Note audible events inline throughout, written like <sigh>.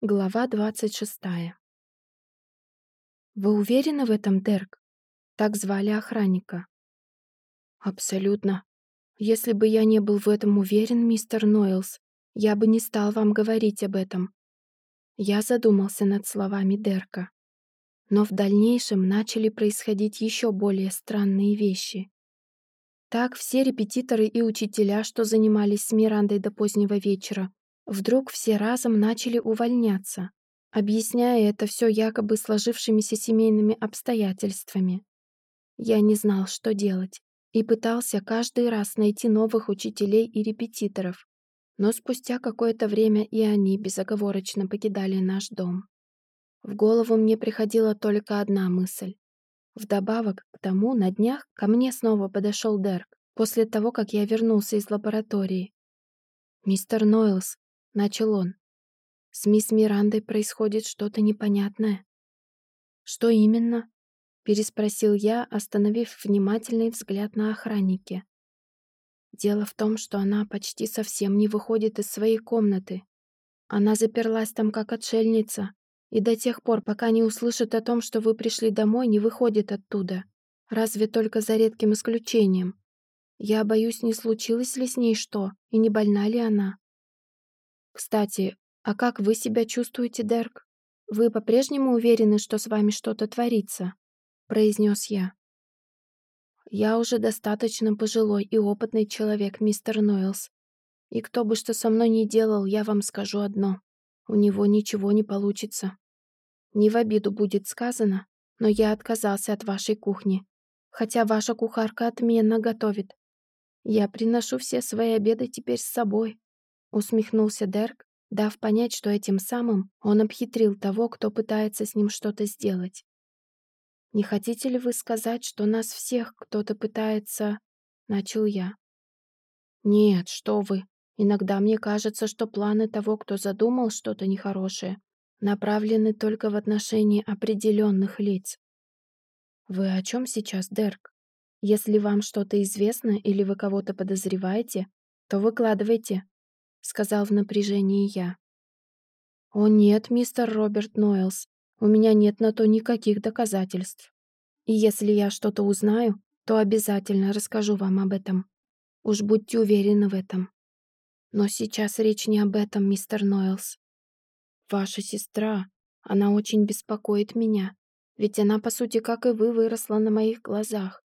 Глава двадцать шестая. «Вы уверены в этом, Дерк?» Так звали охранника. «Абсолютно. Если бы я не был в этом уверен, мистер Нойлс, я бы не стал вам говорить об этом». Я задумался над словами Дерка. Но в дальнейшем начали происходить еще более странные вещи. Так все репетиторы и учителя, что занимались с Мирандой до позднего вечера, Вдруг все разом начали увольняться, объясняя это все якобы сложившимися семейными обстоятельствами. Я не знал, что делать, и пытался каждый раз найти новых учителей и репетиторов, но спустя какое-то время и они безоговорочно покидали наш дом. В голову мне приходила только одна мысль. Вдобавок к тому, на днях ко мне снова подошел Дерк, после того, как я вернулся из лаборатории. «Мистер Нойлс, — начал он. «С мисс Мирандой происходит что-то непонятное». «Что именно?» — переспросил я, остановив внимательный взгляд на охраннике. «Дело в том, что она почти совсем не выходит из своей комнаты. Она заперлась там как отшельница, и до тех пор, пока не услышит о том, что вы пришли домой, не выходит оттуда. Разве только за редким исключением. Я боюсь, не случилось ли с ней что, и не больна ли она. Кстати, а как вы себя чувствуете, Дерк? Вы по-прежнему уверены, что с вами что-то творится? произнес я. Я уже достаточно пожилой и опытный человек, мистер Нойлс. И кто бы что со мной ни делал, я вам скажу одно. У него ничего не получится. Не в обиду будет сказано, но я отказался от вашей кухни. Хотя ваша кухарка отменно готовит. Я приношу все свои обеды теперь с собой. Усмехнулся Дерк, дав понять, что этим самым он обхитрил того, кто пытается с ним что-то сделать. «Не хотите ли вы сказать, что нас всех кто-то пытается...» — начал я. «Нет, что вы. Иногда мне кажется, что планы того, кто задумал что-то нехорошее, направлены только в отношении определенных лиц. Вы о чем сейчас, Дерк? Если вам что-то известно или вы кого-то подозреваете, то выкладывайте, — сказал в напряжении я. «О нет, мистер Роберт Нойлс, у меня нет на то никаких доказательств. И если я что-то узнаю, то обязательно расскажу вам об этом. Уж будьте уверены в этом. Но сейчас речь не об этом, мистер Нойлс. Ваша сестра, она очень беспокоит меня, ведь она, по сути, как и вы, выросла на моих глазах.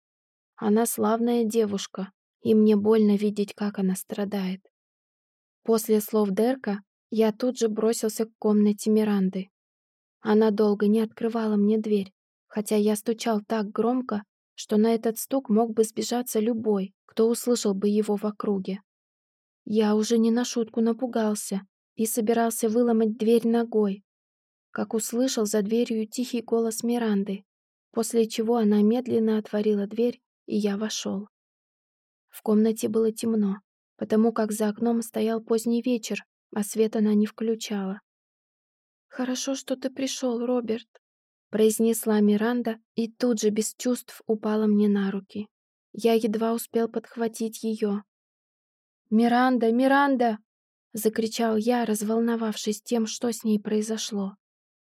Она славная девушка, и мне больно видеть, как она страдает. После слов Дерка я тут же бросился к комнате Миранды. Она долго не открывала мне дверь, хотя я стучал так громко, что на этот стук мог бы сбежаться любой, кто услышал бы его в округе. Я уже не на шутку напугался и собирался выломать дверь ногой, как услышал за дверью тихий голос Миранды, после чего она медленно отворила дверь, и я вошел. В комнате было темно, потому как за окном стоял поздний вечер, а свет она не включала. «Хорошо, что ты пришел, Роберт», — произнесла Миранда и тут же без чувств упала мне на руки. Я едва успел подхватить ее. «Миранда! Миранда!» — закричал я, разволновавшись тем, что с ней произошло.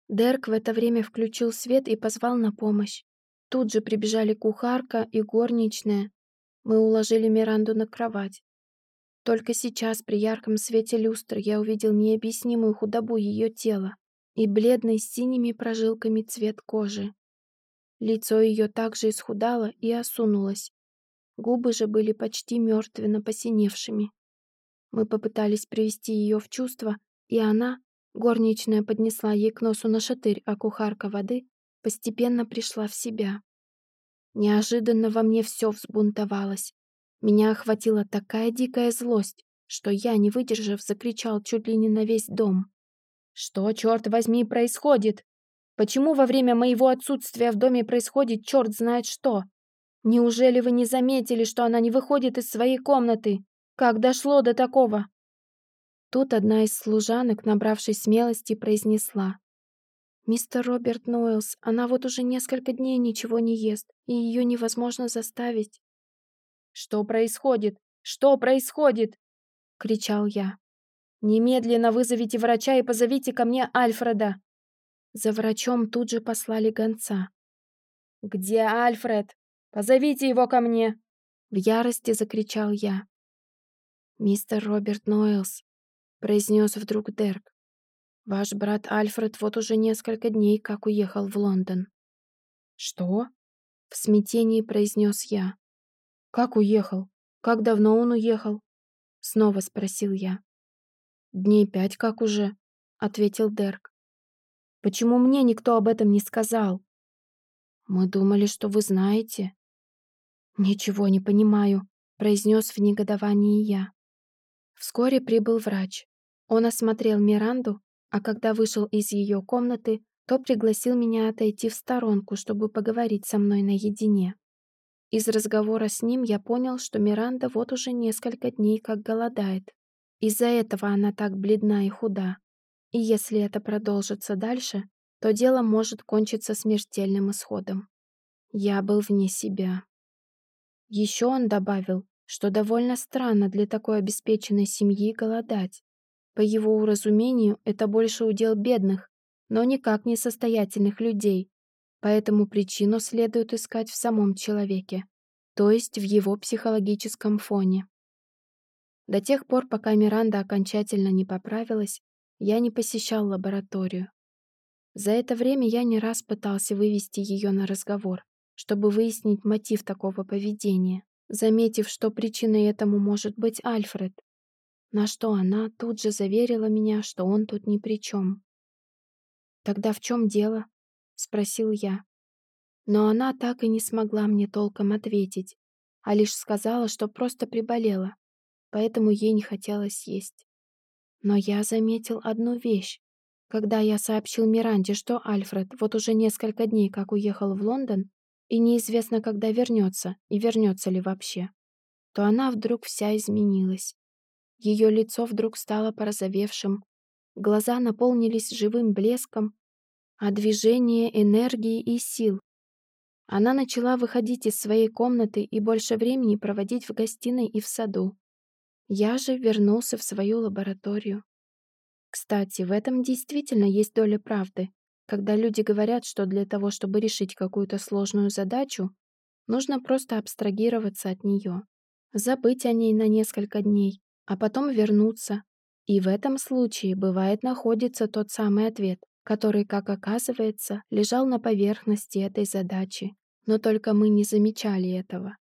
Дерк в это время включил свет и позвал на помощь. Тут же прибежали кухарка и горничная. Мы уложили Миранду на кровать. Только сейчас при ярком свете люстры я увидел необъяснимую худобу ее тела и бледный с синими прожилками цвет кожи. Лицо ее также исхудало и осунулось. Губы же были почти мертвенно посиневшими. Мы попытались привести ее в чувство, и она, горничная поднесла ей к носу на шатырь, а кухарка воды, постепенно пришла в себя. Неожиданно во мне все взбунтовалось. Меня охватила такая дикая злость, что я, не выдержав, закричал чуть ли не на весь дом. «Что, черт возьми, происходит? Почему во время моего отсутствия в доме происходит черт знает что? Неужели вы не заметили, что она не выходит из своей комнаты? Как дошло до такого?» Тут одна из служанок, набравшись смелости, произнесла. «Мистер Роберт Нойлс, она вот уже несколько дней ничего не ест, и ее невозможно заставить». «Что происходит? Что происходит?» — кричал я. Немедленно вызовите врача и позовите ко мне Альфреда!» За врачом тут же послали гонца. «Где Альфред? Позовите его ко мне!» В ярости закричал я. «Мистер Роберт Нойлс», — произнес вдруг Дерк. «Ваш брат Альфред вот уже несколько дней как уехал в Лондон». «Что?» — в смятении произнес я. «Как уехал? Как давно он уехал?» Снова спросил я. «Дней пять как уже», — ответил Дерк. «Почему мне никто об этом не сказал?» «Мы думали, что вы знаете». «Ничего не понимаю», — произнес в негодовании я. Вскоре прибыл врач. Он осмотрел Миранду, а когда вышел из ее комнаты, то пригласил меня отойти в сторонку, чтобы поговорить со мной наедине. Из разговора с ним я понял, что Миранда вот уже несколько дней как голодает. Из-за этого она так бледна и худа. И если это продолжится дальше, то дело может кончиться смертельным исходом. Я был вне себя. Еще он добавил, что довольно странно для такой обеспеченной семьи голодать. По его уразумению, это больше удел бедных, но никак не состоятельных людей, поэтому причину следует искать в самом человеке, то есть в его психологическом фоне. До тех пор, пока Миранда окончательно не поправилась, я не посещал лабораторию. За это время я не раз пытался вывести ее на разговор, чтобы выяснить мотив такого поведения, заметив, что причиной этому может быть Альфред, на что она тут же заверила меня, что он тут ни при чем. «Тогда в чем дело?» — спросил я. Но она так и не смогла мне толком ответить, а лишь сказала, что просто приболела, поэтому ей не хотелось есть. Но я заметил одну вещь. Когда я сообщил Миранде, что Альфред вот уже несколько дней как уехал в Лондон, и неизвестно, когда вернется, и вернется ли вообще, то она вдруг вся изменилась. Ее лицо вдруг стало порозовевшим, глаза наполнились живым блеском, а движение энергии и сил. Она начала выходить из своей комнаты и больше времени проводить в гостиной и в саду. Я же вернулся в свою лабораторию. Кстати, в этом действительно есть доля правды, когда люди говорят, что для того, чтобы решить какую-то сложную задачу, нужно просто абстрагироваться от нее, забыть о ней на несколько дней, а потом вернуться. И в этом случае бывает находится тот самый ответ, который, как оказывается, лежал на поверхности этой задачи, но только мы не замечали этого.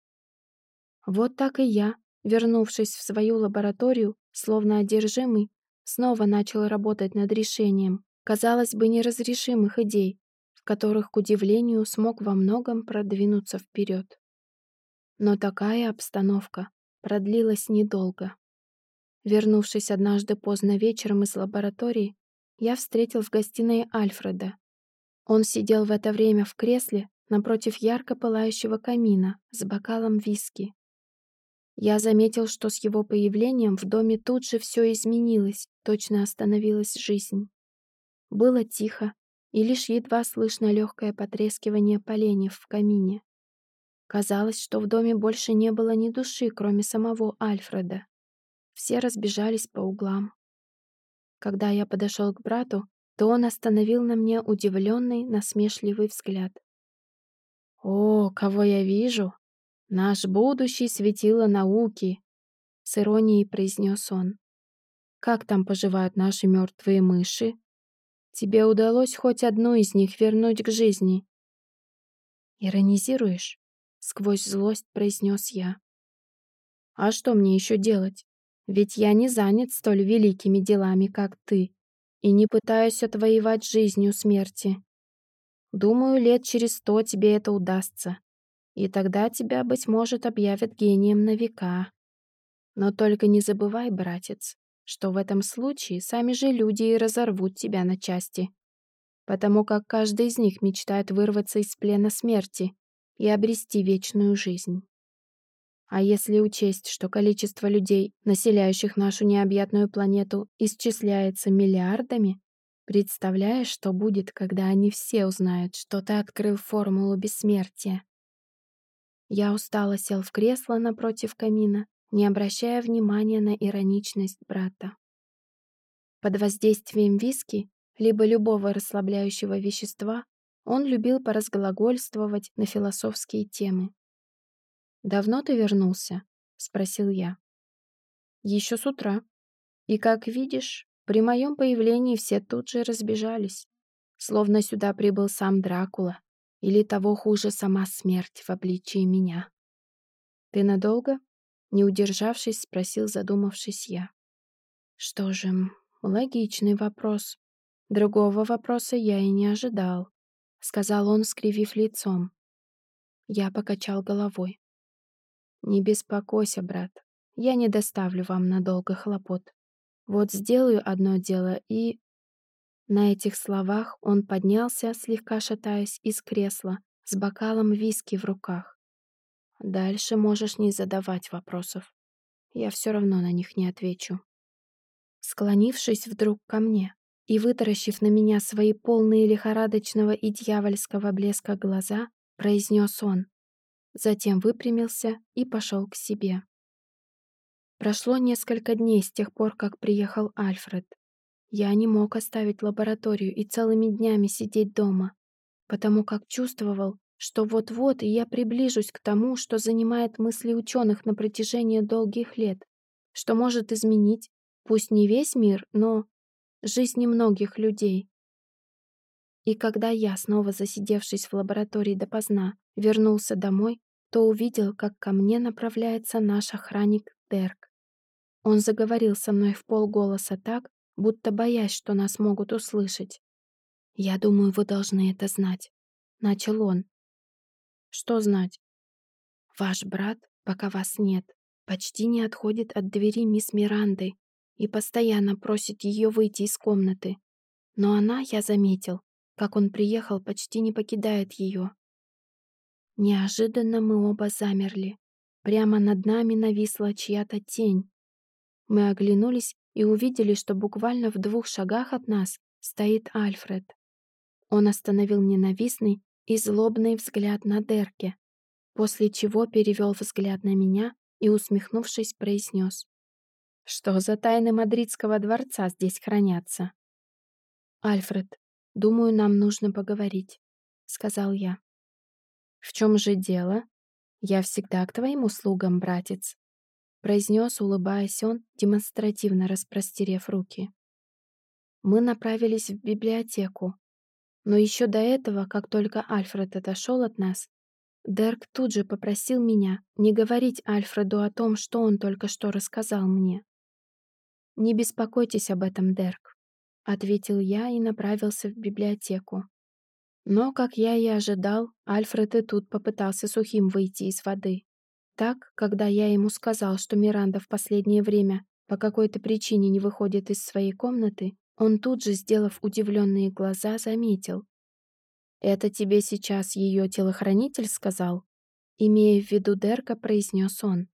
Вот так и я, вернувшись в свою лабораторию, словно одержимый, снова начал работать над решением, казалось бы, неразрешимых идей, в которых, к удивлению, смог во многом продвинуться вперед. Но такая обстановка продлилась недолго. Вернувшись однажды поздно вечером из лаборатории, я встретил в гостиной Альфреда. Он сидел в это время в кресле напротив ярко пылающего камина с бокалом виски. Я заметил, что с его появлением в доме тут же все изменилось, точно остановилась жизнь. Было тихо, и лишь едва слышно легкое потрескивание поленьев в камине. Казалось, что в доме больше не было ни души, кроме самого Альфреда. Все разбежались по углам. Когда я подошел к брату, то он остановил на мне удивленный, насмешливый взгляд. «О, кого я вижу! Наш будущий светило науки!» С иронией произнес он. «Как там поживают наши мертвые мыши? Тебе удалось хоть одну из них вернуть к жизни?» «Иронизируешь?» — сквозь злость произнес я. «А что мне еще делать? Ведь я не занят столь великими делами, как ты, и не пытаюсь отвоевать жизнью смерти. Думаю, лет через сто тебе это удастся, и тогда тебя, быть может, объявят гением на века. Но только не забывай, братец, что в этом случае сами же люди и разорвут тебя на части, потому как каждый из них мечтает вырваться из плена смерти и обрести вечную жизнь. А если учесть, что количество людей, населяющих нашу необъятную планету, исчисляется миллиардами, представляешь, что будет, когда они все узнают, что ты открыл формулу бессмертия? Я устало сел в кресло напротив камина, не обращая внимания на ироничность брата. Под воздействием виски, либо любого расслабляющего вещества, он любил поразглагольствовать на философские темы. «Давно ты вернулся?» — спросил я. «Еще с утра. И, как видишь, при моем появлении все тут же разбежались, словно сюда прибыл сам Дракула, или того хуже сама смерть в обличии меня. «Ты надолго?» — не удержавшись, спросил, задумавшись я. «Что же, логичный вопрос. Другого вопроса я и не ожидал», — сказал он, скривив лицом. Я покачал головой. «Не беспокойся, брат. Я не доставлю вам надолго хлопот. Вот сделаю одно дело и...» На этих словах он поднялся, слегка шатаясь из кресла, с бокалом виски в руках. «Дальше можешь не задавать вопросов. Я все равно на них не отвечу». Склонившись вдруг ко мне и вытаращив на меня свои полные лихорадочного и дьявольского блеска глаза, произнес он. Затем выпрямился и пошел к себе. Прошло несколько дней с тех пор, как приехал Альфред. Я не мог оставить лабораторию и целыми днями сидеть дома, потому как чувствовал, что вот-вот я приближусь к тому, что занимает мысли ученых на протяжении долгих лет, что может изменить, пусть не весь мир, но жизни многих людей. И когда я, снова засидевшись в лаборатории допоздна, вернулся домой, то увидел, как ко мне направляется наш охранник Дерк. Он заговорил со мной в полголоса так, будто боясь, что нас могут услышать. «Я думаю, вы должны это знать», — начал он. «Что знать?» «Ваш брат, пока вас нет, почти не отходит от двери мисс Миранды и постоянно просит ее выйти из комнаты. Но она, я заметил, как он приехал, почти не покидает ее. Неожиданно мы оба замерли. Прямо над нами нависла чья-то тень. Мы оглянулись и увидели, что буквально в двух шагах от нас стоит Альфред. Он остановил ненавистный и злобный взгляд на Дерке, после чего перевел взгляд на меня и, усмехнувшись, произнес. «Что за тайны мадридского дворца здесь хранятся?» «Альфред, думаю, нам нужно поговорить», — сказал я. «В чем же дело? Я всегда к твоим услугам, братец», произнес, улыбаясь он, демонстративно распростерев руки. Мы направились в библиотеку. Но еще до этого, как только Альфред отошел от нас, Дерк тут же попросил меня не говорить Альфреду о том, что он только что рассказал мне. «Не беспокойтесь об этом, Дерк», — ответил я и направился в библиотеку. Но, как я и ожидал, Альфред и тут попытался сухим выйти из воды. Так, когда я ему сказал, что Миранда в последнее время по какой-то причине не выходит из своей комнаты, он тут же, сделав удивленные глаза, заметил. «Это тебе сейчас ее телохранитель сказал?» Имея в виду Дерка, произнес он.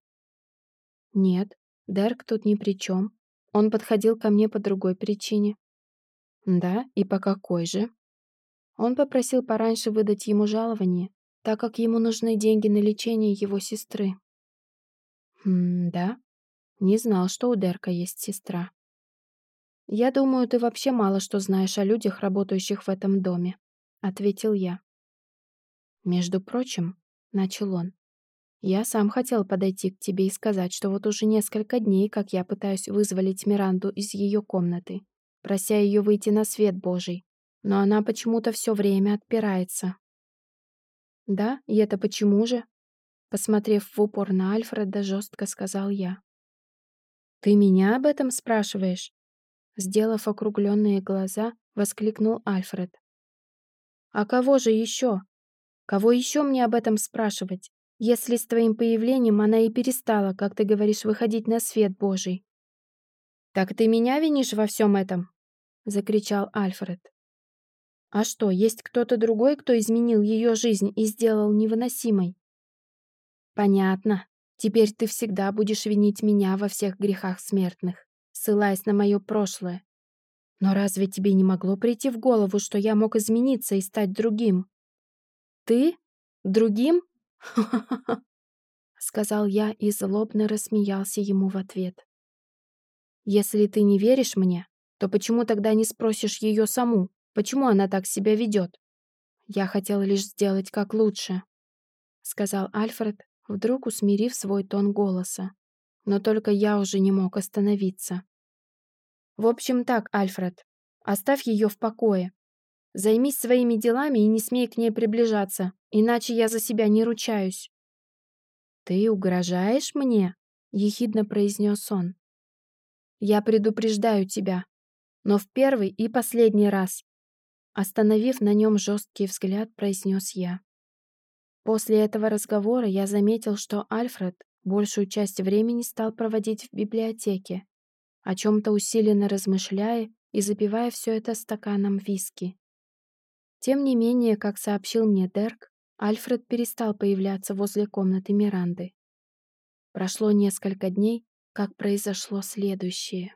«Нет, Дерк тут ни при чем. Он подходил ко мне по другой причине». «Да? И по какой же?» Он попросил пораньше выдать ему жалование, так как ему нужны деньги на лечение его сестры. Хм, да? Не знал, что у Дерка есть сестра. «Я думаю, ты вообще мало что знаешь о людях, работающих в этом доме», — ответил я. «Между прочим», — начал он, — «я сам хотел подойти к тебе и сказать, что вот уже несколько дней, как я пытаюсь вызволить Миранду из ее комнаты, прося ее выйти на свет Божий, но она почему-то все время отпирается. «Да? И это почему же?» Посмотрев в упор на Альфреда, жестко сказал я. «Ты меня об этом спрашиваешь?» Сделав округленные глаза, воскликнул Альфред. «А кого же еще? Кого еще мне об этом спрашивать, если с твоим появлением она и перестала, как ты говоришь, выходить на свет Божий?» «Так ты меня винишь во всем этом?» — закричал Альфред. А что, есть кто-то другой, кто изменил ее жизнь и сделал невыносимой? Понятно. Теперь ты всегда будешь винить меня во всех грехах смертных, ссылаясь на мое прошлое. Но разве тебе не могло прийти в голову, что я мог измениться и стать другим? Ты? Другим? <laughs> сказал я и злобно рассмеялся ему в ответ. Если ты не веришь мне, то почему тогда не спросишь ее саму, почему она так себя ведет? Я хотел лишь сделать как лучше, сказал Альфред, вдруг усмирив свой тон голоса. Но только я уже не мог остановиться. В общем так, Альфред, оставь ее в покое. Займись своими делами и не смей к ней приближаться, иначе я за себя не ручаюсь. «Ты угрожаешь мне?» — ехидно произнес он. «Я предупреждаю тебя, но в первый и последний раз», остановив на нем жесткий взгляд, произнес я. После этого разговора я заметил, что Альфред большую часть времени стал проводить в библиотеке, о чем-то усиленно размышляя и запивая все это стаканом виски. Тем не менее, как сообщил мне Дерк, Альфред перестал появляться возле комнаты Миранды. Прошло несколько дней, как произошло следующее.